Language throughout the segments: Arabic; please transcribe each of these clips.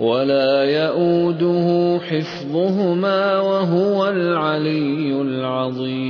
ولا يئوده حفظهما وهو العلي العظيم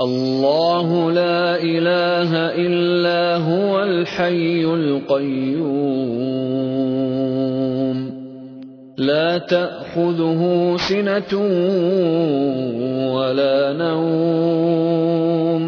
الله لا إله إلا هو الحي القيوم لا تأخذه سنة ولا نوم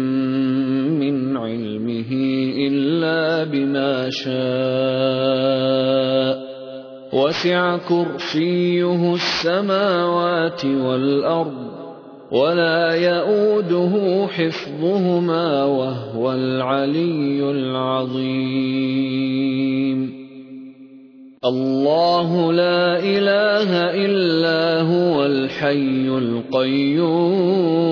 علمه إلا بما شاء. وسع كرسيه السماوات والأرض ولا يئوده حفظهما وهو العلي العظيم. الله لا إله إلا هو الحي القيوم.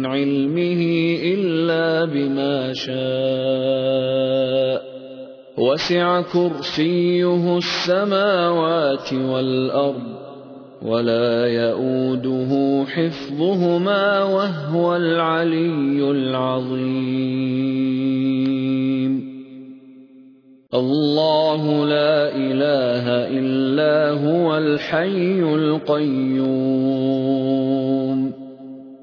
من علمه إلا بما شاء. وسع كرسيه السماوات والأرض ولا يئوده حفظهما وهو العلي العظيم. الله لا إله إلا هو الحي القيوم.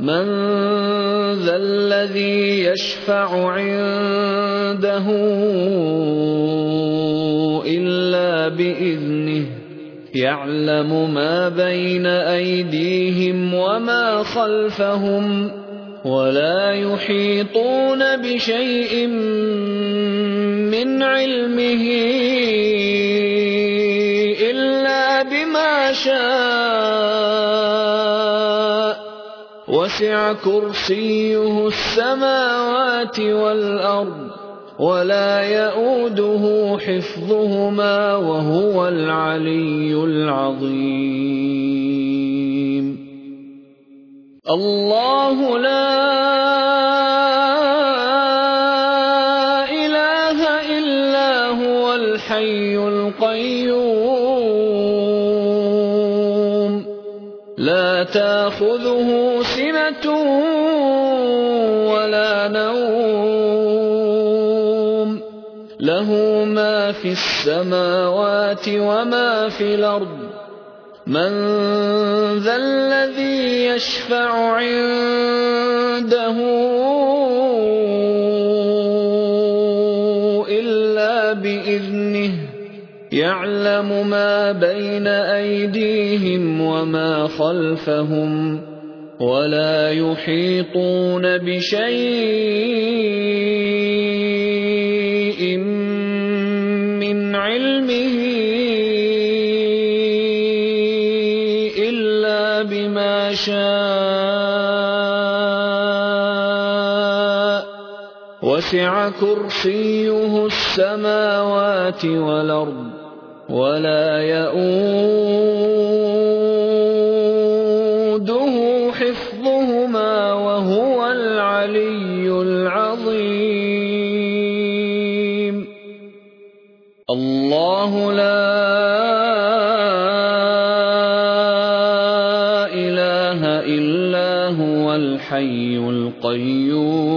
من ذا الذي يشفع عنده إلا بإذنه يعلم ما بين أيديهم وما خلفهم ولا يحيطون بشيء من علمه كرسيه السماوات والأرض ولا يئوده حفظهما وهو العلي العظيم. الله لا سنه ولا نوم له ما في السماوات وما في الأرض من ذا الذي يشفع عنده الا باذنه يعلم ما بين ايديهم وما خلفهم ولا يحيطون بشيء من علمه إلا بما شاء. وسع كرسيه السماوات والأرض ولا يئوده هو الحي القيوم.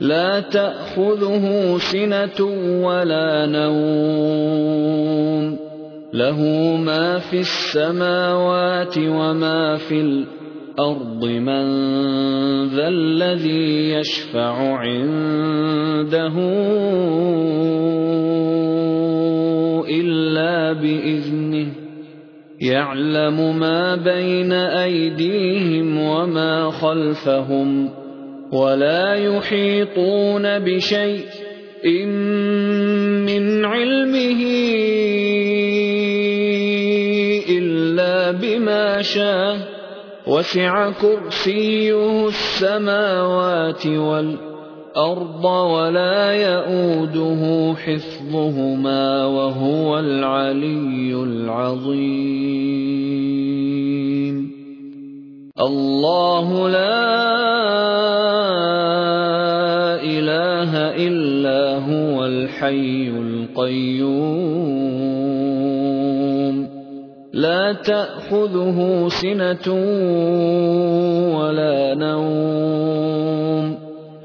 لا تأخذه سنة ولا نوم. له ما في السماوات وما في الأرض. من ذا الذي يشفع عنده إلا بإذنه يعلم ما بين أيديهم وما خلفهم ولا يحيطون بشيء من علمه إلا بما شاء. وسع كرسيه السماوات والارض ولا يئوده حفظهما وهو العلي العظيم. الله لا إله إلا هو الحي القيوم. لا تأخذه سنة ولا نوم.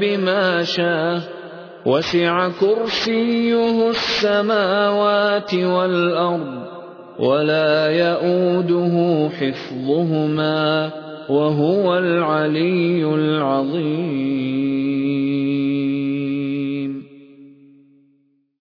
بما شاء وسع كرسيه السماوات والأرض ولا يئوده حفظهما وهو العلي العظيم.